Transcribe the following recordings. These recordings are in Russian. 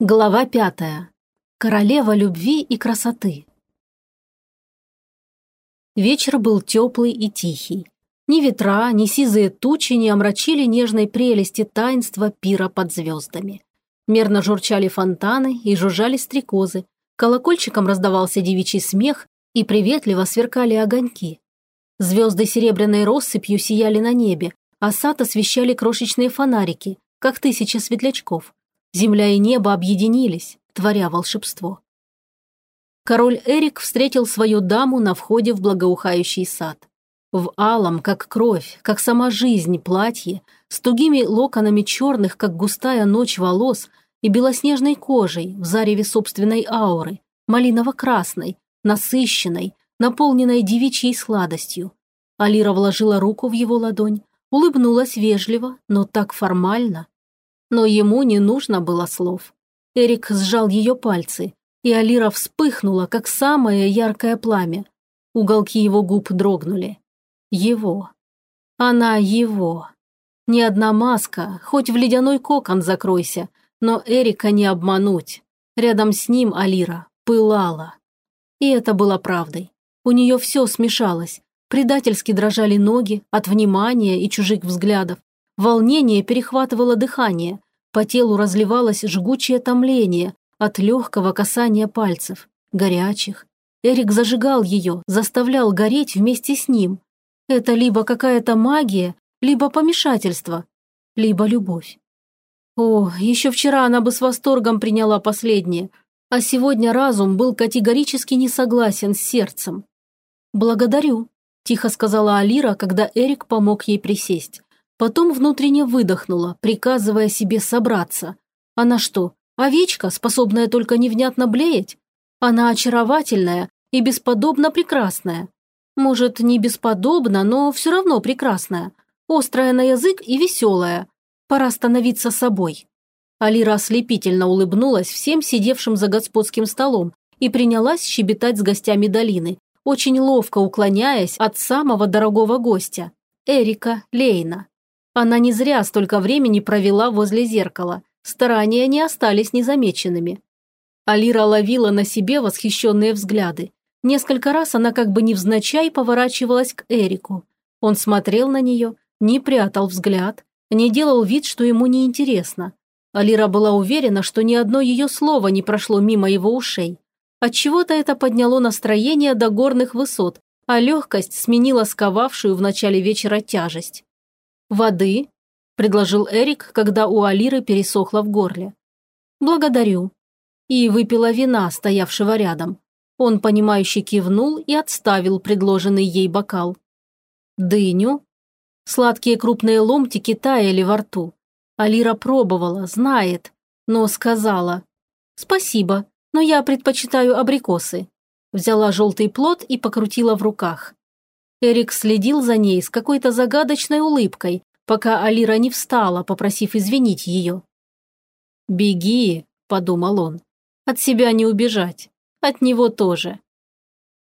Глава пятая. Королева любви и красоты. Вечер был теплый и тихий. Ни ветра, ни сизые тучи не омрачили нежной прелести таинства пира под звездами. Мерно журчали фонтаны и жужжали стрекозы, колокольчиком раздавался девичий смех и приветливо сверкали огоньки. Звезды серебряной россыпью сияли на небе, а сад освещали крошечные фонарики, как тысяча светлячков – Земля и небо объединились, творя волшебство. Король Эрик встретил свою даму на входе в благоухающий сад. В алом, как кровь, как сама жизнь, платье, с тугими локонами черных, как густая ночь волос, и белоснежной кожей в зареве собственной ауры, малиново-красной, насыщенной, наполненной девичьей сладостью. Алира вложила руку в его ладонь, улыбнулась вежливо, но так формально, но ему не нужно было слов. Эрик сжал ее пальцы, и Алира вспыхнула, как самое яркое пламя. Уголки его губ дрогнули. Его. Она его. Ни одна маска, хоть в ледяной кокон закройся, но Эрика не обмануть. Рядом с ним Алира пылала. И это было правдой. У нее все смешалось. Предательски дрожали ноги от внимания и чужих взглядов. Волнение перехватывало дыхание, по телу разливалось жгучее томление от легкого касания пальцев, горячих. Эрик зажигал ее, заставлял гореть вместе с ним. Это либо какая-то магия, либо помешательство, либо любовь. О, еще вчера она бы с восторгом приняла последнее, а сегодня разум был категорически не согласен с сердцем. «Благодарю», – тихо сказала Алира, когда Эрик помог ей присесть. Потом внутренне выдохнула, приказывая себе собраться. Она что, овечка, способная только невнятно блеять? Она очаровательная и бесподобно прекрасная. Может, не бесподобно, но все равно прекрасная. Острая на язык и веселая. Пора становиться собой. Алира ослепительно улыбнулась всем сидевшим за господским столом и принялась щебетать с гостями долины, очень ловко уклоняясь от самого дорогого гостя – Эрика Лейна. Она не зря столько времени провела возле зеркала. Старания не остались незамеченными. Алира ловила на себе восхищенные взгляды. Несколько раз она как бы невзначай поворачивалась к Эрику. Он смотрел на нее, не прятал взгляд, не делал вид, что ему неинтересно. Алира была уверена, что ни одно ее слово не прошло мимо его ушей. Отчего-то это подняло настроение до горных высот, а легкость сменила сковавшую в начале вечера тяжесть. «Воды?» – предложил Эрик, когда у Алиры пересохло в горле. «Благодарю». И выпила вина, стоявшего рядом. Он, понимающе кивнул и отставил предложенный ей бокал. «Дыню?» Сладкие крупные ломтики таяли во рту. Алира пробовала, знает, но сказала. «Спасибо, но я предпочитаю абрикосы». Взяла желтый плод и покрутила в руках. Эрик следил за ней с какой-то загадочной улыбкой, пока Алира не встала, попросив извинить ее. «Беги», – подумал он, – «от себя не убежать, от него тоже».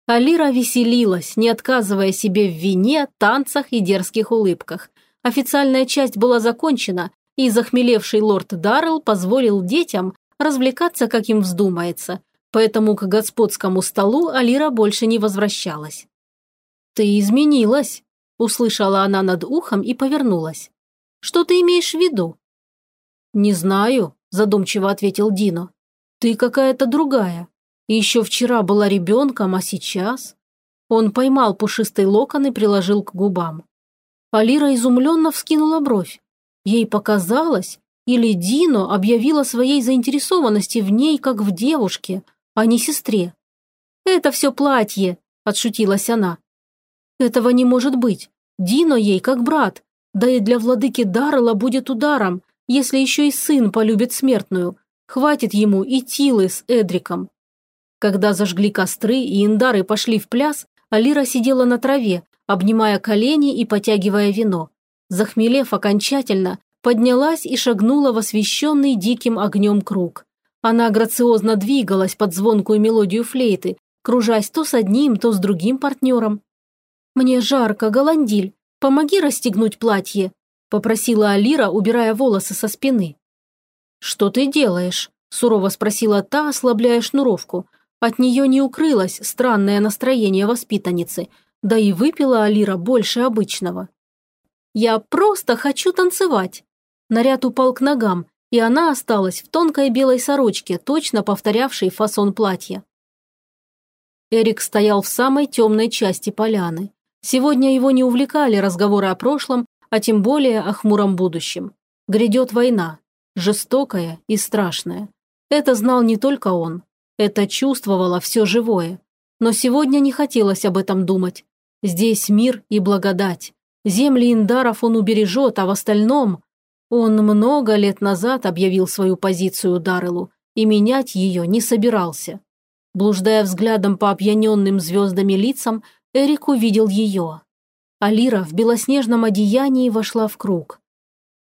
Алира веселилась, не отказывая себе в вине, танцах и дерзких улыбках. Официальная часть была закончена, и захмелевший лорд Даррелл позволил детям развлекаться, как им вздумается, поэтому к господскому столу Алира больше не возвращалась. «Ты изменилась», – услышала она над ухом и повернулась. «Что ты имеешь в виду?» «Не знаю», – задумчиво ответил Дино. «Ты какая-то другая. Еще вчера была ребенком, а сейчас...» Он поймал пушистый локон и приложил к губам. Алира изумленно вскинула бровь. Ей показалось, или Дино объявила своей заинтересованности в ней, как в девушке, а не сестре. «Это все платье», – отшутилась она. Этого не может быть. Дино ей как брат. Да и для владыки Даррела будет ударом, если еще и сын полюбит смертную. Хватит ему и Тилы с Эдриком. Когда зажгли костры и индары пошли в пляс, Алира сидела на траве, обнимая колени и потягивая вино. Захмелев окончательно, поднялась и шагнула в освещенный диким огнем круг. Она грациозно двигалась под звонкую мелодию флейты, кружась то с одним, то с другим партнером. «Мне жарко, Голандиль, помоги расстегнуть платье», – попросила Алира, убирая волосы со спины. «Что ты делаешь?» – сурово спросила та, ослабляя шнуровку. От нее не укрылось странное настроение воспитанницы, да и выпила Алира больше обычного. «Я просто хочу танцевать!» Наряд упал к ногам, и она осталась в тонкой белой сорочке, точно повторявшей фасон платья. Эрик стоял в самой темной части поляны. Сегодня его не увлекали разговоры о прошлом, а тем более о хмуром будущем. Грядет война, жестокая и страшная. Это знал не только он. Это чувствовало все живое. Но сегодня не хотелось об этом думать. Здесь мир и благодать. Земли индаров он убережет, а в остальном... Он много лет назад объявил свою позицию Дарелу и менять ее не собирался. Блуждая взглядом по опьяненным звездами лицам, Эрик увидел ее. Алира в белоснежном одеянии вошла в круг.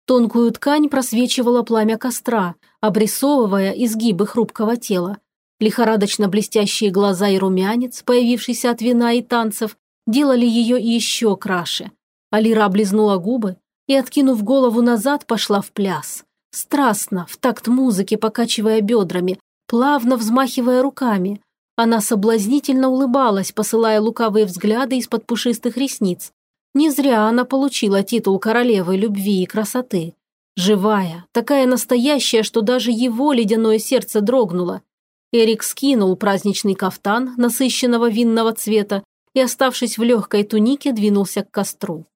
Тонкую ткань просвечивала пламя костра, обрисовывая изгибы хрупкого тела. Лихорадочно блестящие глаза и румянец, появившийся от вина и танцев, делали ее еще краше. Алира облизнула губы и, откинув голову назад, пошла в пляс. Страстно, в такт музыки, покачивая бедрами, плавно взмахивая руками. Она соблазнительно улыбалась, посылая лукавые взгляды из-под пушистых ресниц. Не зря она получила титул королевы любви и красоты. Живая, такая настоящая, что даже его ледяное сердце дрогнуло. Эрик скинул праздничный кафтан насыщенного винного цвета и, оставшись в легкой тунике, двинулся к костру.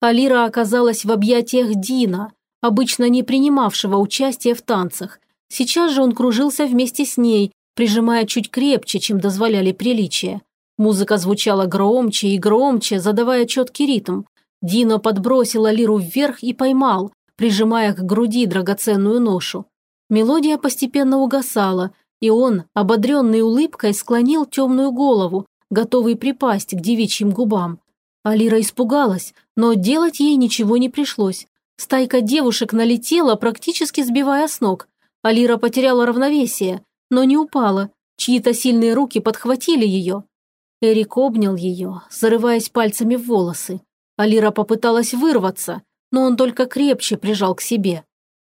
Алира оказалась в объятиях Дина, обычно не принимавшего участия в танцах. Сейчас же он кружился вместе с ней, прижимая чуть крепче, чем дозволяли приличия. Музыка звучала громче и громче, задавая четкий ритм. Дино подбросил Алиру вверх и поймал, прижимая к груди драгоценную ношу. Мелодия постепенно угасала, и он, ободренный улыбкой, склонил темную голову, готовый припасть к девичьим губам. Алира испугалась, но делать ей ничего не пришлось. Стайка девушек налетела, практически сбивая с ног. Алира потеряла равновесие, но не упала. Чьи-то сильные руки подхватили ее. Эрик обнял ее, зарываясь пальцами в волосы. Алира попыталась вырваться, но он только крепче прижал к себе.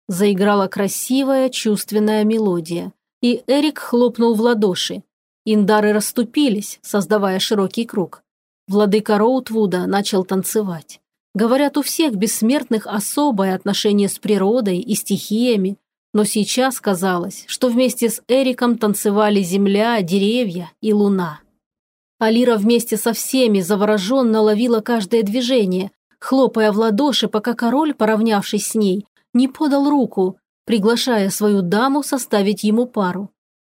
Заиграла красивая, чувственная мелодия, и Эрик хлопнул в ладоши. Индары расступились, создавая широкий круг. Владыка Роутвуда начал танцевать. Говорят, у всех бессмертных особое отношение с природой и стихиями, но сейчас казалось, что вместе с Эриком танцевали земля, деревья и луна. Алира вместе со всеми завороженно ловила каждое движение, хлопая в ладоши, пока король, поравнявшись с ней, не подал руку, приглашая свою даму составить ему пару.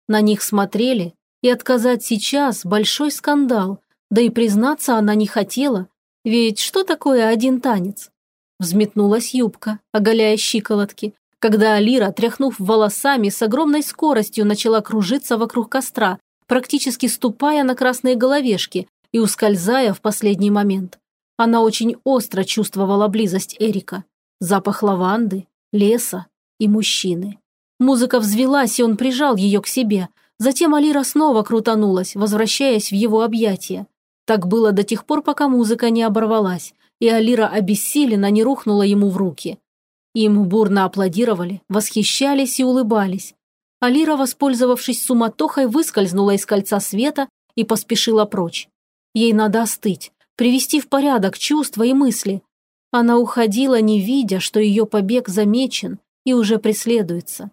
На них смотрели, и отказать сейчас – большой скандал, да и признаться она не хотела, ведь что такое один танец? Взметнулась юбка, оголяя щиколотки, когда Алира, тряхнув волосами, с огромной скоростью начала кружиться вокруг костра, практически ступая на красные головешки и ускользая в последний момент. Она очень остро чувствовала близость Эрика, запах лаванды, леса и мужчины. Музыка взвелась, и он прижал ее к себе, Затем Алира снова крутанулась, возвращаясь в его объятия. Так было до тех пор, пока музыка не оборвалась, и Алира обессиленно не рухнула ему в руки. Им бурно аплодировали, восхищались и улыбались. Алира, воспользовавшись суматохой, выскользнула из кольца света и поспешила прочь. Ей надо остыть, привести в порядок чувства и мысли. Она уходила, не видя, что ее побег замечен и уже преследуется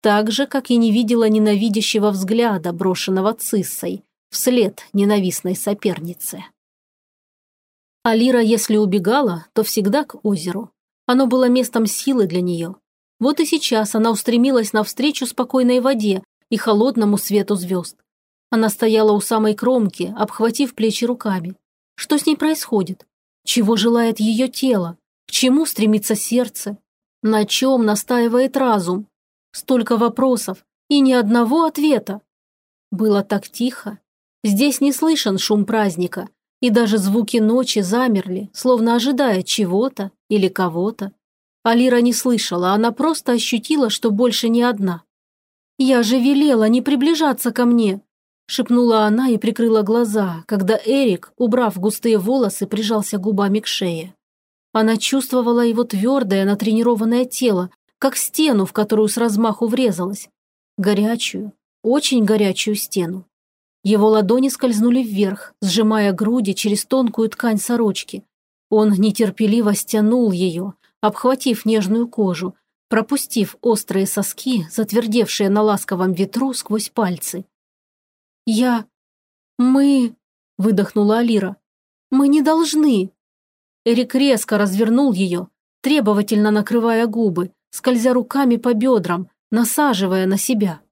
так же, как и не видела ненавидящего взгляда, брошенного Циссой, вслед ненавистной сопернице. Алира, если убегала, то всегда к озеру. Оно было местом силы для нее. Вот и сейчас она устремилась навстречу спокойной воде и холодному свету звезд. Она стояла у самой кромки, обхватив плечи руками. Что с ней происходит? Чего желает ее тело? К чему стремится сердце? На чем настаивает разум? Столько вопросов и ни одного ответа. Было так тихо. Здесь не слышен шум праздника, и даже звуки ночи замерли, словно ожидая чего-то или кого-то. Алира не слышала, она просто ощутила, что больше не одна. «Я же велела не приближаться ко мне!» шепнула она и прикрыла глаза, когда Эрик, убрав густые волосы, прижался губами к шее. Она чувствовала его твердое, натренированное тело, как стену, в которую с размаху врезалась. горячую, очень горячую стену. Его ладони скользнули вверх, сжимая груди через тонкую ткань сорочки. Он нетерпеливо стянул ее, обхватив нежную кожу, пропустив острые соски, затвердевшие на ласковом ветру сквозь пальцы. «Я... мы...» – выдохнула Алира. «Мы не должны!» Эрик резко развернул ее, требовательно накрывая губы, скользя руками по бедрам, насаживая на себя.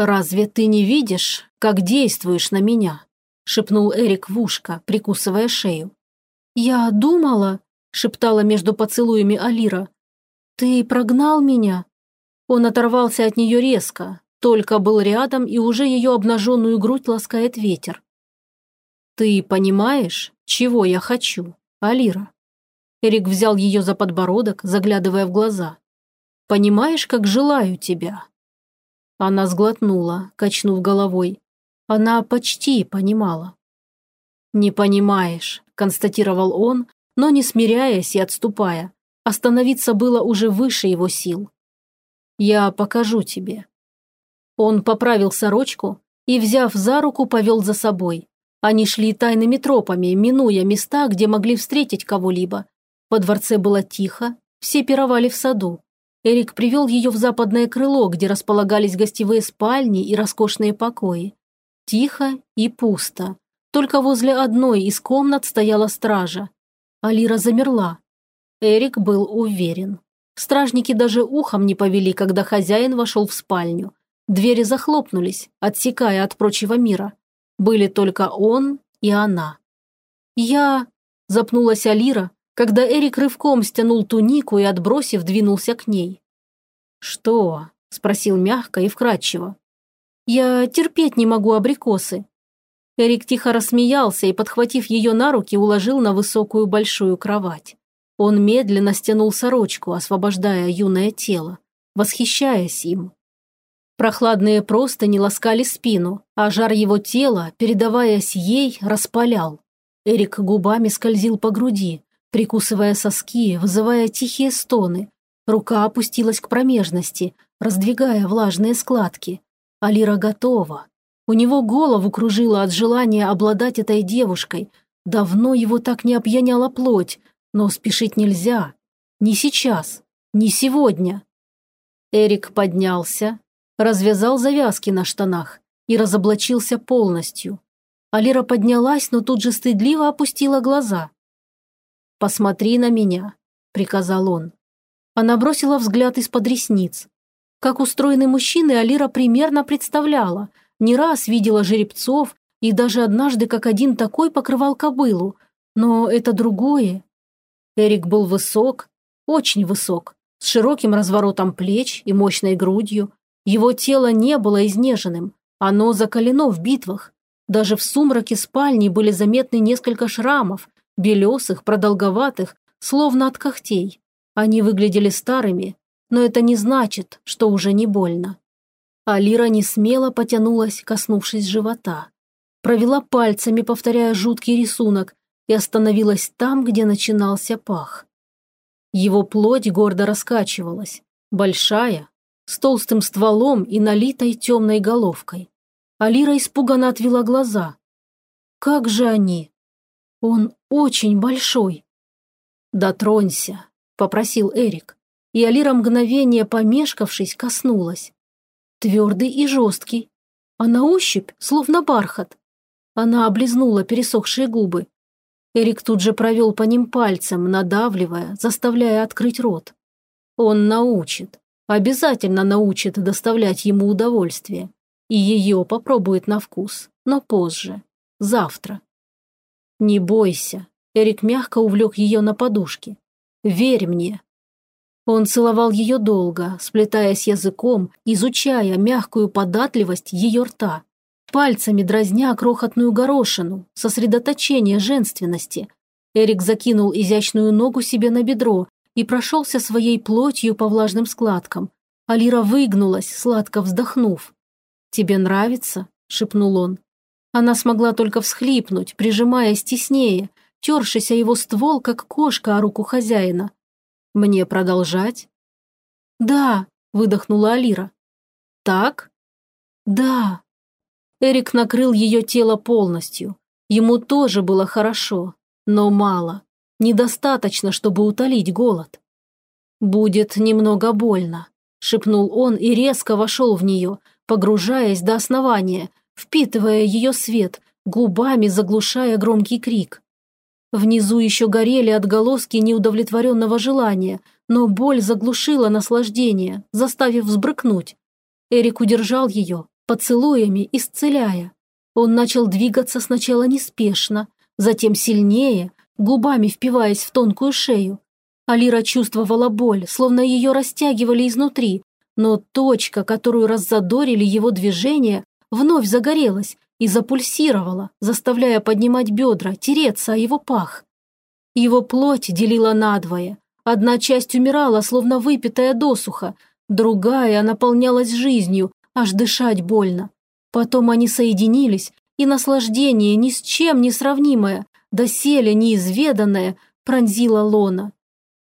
«Разве ты не видишь, как действуешь на меня?» – шепнул Эрик в ушко, прикусывая шею. «Я думала», – шептала между поцелуями Алира. «Ты прогнал меня?» Он оторвался от нее резко, только был рядом, и уже ее обнаженную грудь ласкает ветер. «Ты понимаешь, чего я хочу, Алира?» Эрик взял ее за подбородок, заглядывая в глаза. «Понимаешь, как желаю тебя?» Она сглотнула, качнув головой. Она почти понимала. «Не понимаешь», – констатировал он, но не смиряясь и отступая. Остановиться было уже выше его сил. «Я покажу тебе». Он поправил сорочку и, взяв за руку, повел за собой. Они шли тайными тропами, минуя места, где могли встретить кого-либо. Во дворце было тихо, все пировали в саду. Эрик привел ее в западное крыло, где располагались гостевые спальни и роскошные покои. Тихо и пусто. Только возле одной из комнат стояла стража. Алира замерла. Эрик был уверен. Стражники даже ухом не повели, когда хозяин вошел в спальню. Двери захлопнулись, отсекая от прочего мира. Были только он и она. «Я...» – запнулась Алира, когда Эрик рывком стянул тунику и, отбросив, двинулся к ней. «Что?» – спросил мягко и вкрадчиво. «Я терпеть не могу абрикосы». Эрик тихо рассмеялся и, подхватив ее на руки, уложил на высокую большую кровать. Он медленно стянул сорочку, освобождая юное тело, восхищаясь им. Прохладные простыни ласкали спину, а жар его тела, передаваясь ей, распалял. Эрик губами скользил по груди, прикусывая соски, вызывая тихие стоны. Рука опустилась к промежности, раздвигая влажные складки. Алира готова. У него голову кружило от желания обладать этой девушкой. Давно его так не опьяняла плоть, но спешить нельзя. Не сейчас, не сегодня. Эрик поднялся, развязал завязки на штанах и разоблачился полностью. Алира поднялась, но тут же стыдливо опустила глаза. «Посмотри на меня», – приказал он. Она бросила взгляд из-под ресниц. Как устроены мужчины, Алира примерно представляла. Не раз видела жеребцов, и даже однажды как один такой покрывал кобылу. Но это другое. Эрик был высок, очень высок, с широким разворотом плеч и мощной грудью. Его тело не было изнеженным, оно закалено в битвах. Даже в сумраке спальни были заметны несколько шрамов, белесых, продолговатых, словно от когтей. Они выглядели старыми, но это не значит, что уже не больно. Алира не смело потянулась, коснувшись живота. Провела пальцами, повторяя жуткий рисунок, и остановилась там, где начинался пах. Его плоть гордо раскачивалась, большая, с толстым стволом и налитой темной головкой. Алира испуганно отвела глаза. Как же они? Он очень большой. «Дотронься», – попросил Эрик. И Алира мгновение помешкавшись коснулась. Твердый и жесткий, а на ощупь словно бархат. Она облизнула пересохшие губы. Эрик тут же провел по ним пальцем, надавливая, заставляя открыть рот. Он научит, обязательно научит доставлять ему удовольствие. И ее попробует на вкус, но позже, завтра. «Не бойся», – Эрик мягко увлек ее на подушке. «Верь мне». Он целовал ее долго, сплетаясь языком, изучая мягкую податливость ее рта, пальцами дразня крохотную горошину, сосредоточение женственности. Эрик закинул изящную ногу себе на бедро и прошелся своей плотью по влажным складкам. Алира выгнулась, сладко вздохнув. «Тебе нравится?» – шепнул он. Она смогла только всхлипнуть, прижимаясь теснее, тершись о его ствол, как кошка о руку хозяина. «Мне продолжать?» «Да», – выдохнула Алира. «Так?» Да. Эрик накрыл ее тело полностью. Ему тоже было хорошо, но мало. Недостаточно, чтобы утолить голод. «Будет немного больно», – шепнул он и резко вошел в нее, погружаясь до основания, впитывая ее свет, губами заглушая громкий крик. Внизу еще горели отголоски неудовлетворенного желания, но боль заглушила наслаждение, заставив взбрыкнуть. Эрик удержал ее, поцелуями исцеляя. Он начал двигаться сначала неспешно, затем сильнее, губами впиваясь в тонкую шею. Алира чувствовала боль, словно ее растягивали изнутри, но точка, которую раззадорили его движения, вновь загорелась и запульсировала, заставляя поднимать бедра, тереться о его пах. Его плоть делила надвое. Одна часть умирала, словно выпитая досуха, другая наполнялась жизнью, аж дышать больно. Потом они соединились, и наслаждение ни с чем не сравнимое, доселе неизведанное, пронзило лона.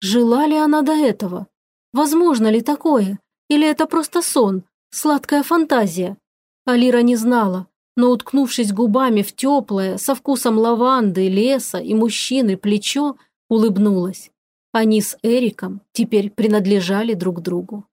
Жила ли она до этого? Возможно ли такое? Или это просто сон, сладкая фантазия? Алира не знала, но, уткнувшись губами в теплое, со вкусом лаванды, леса и мужчины плечо, улыбнулась. Они с Эриком теперь принадлежали друг другу.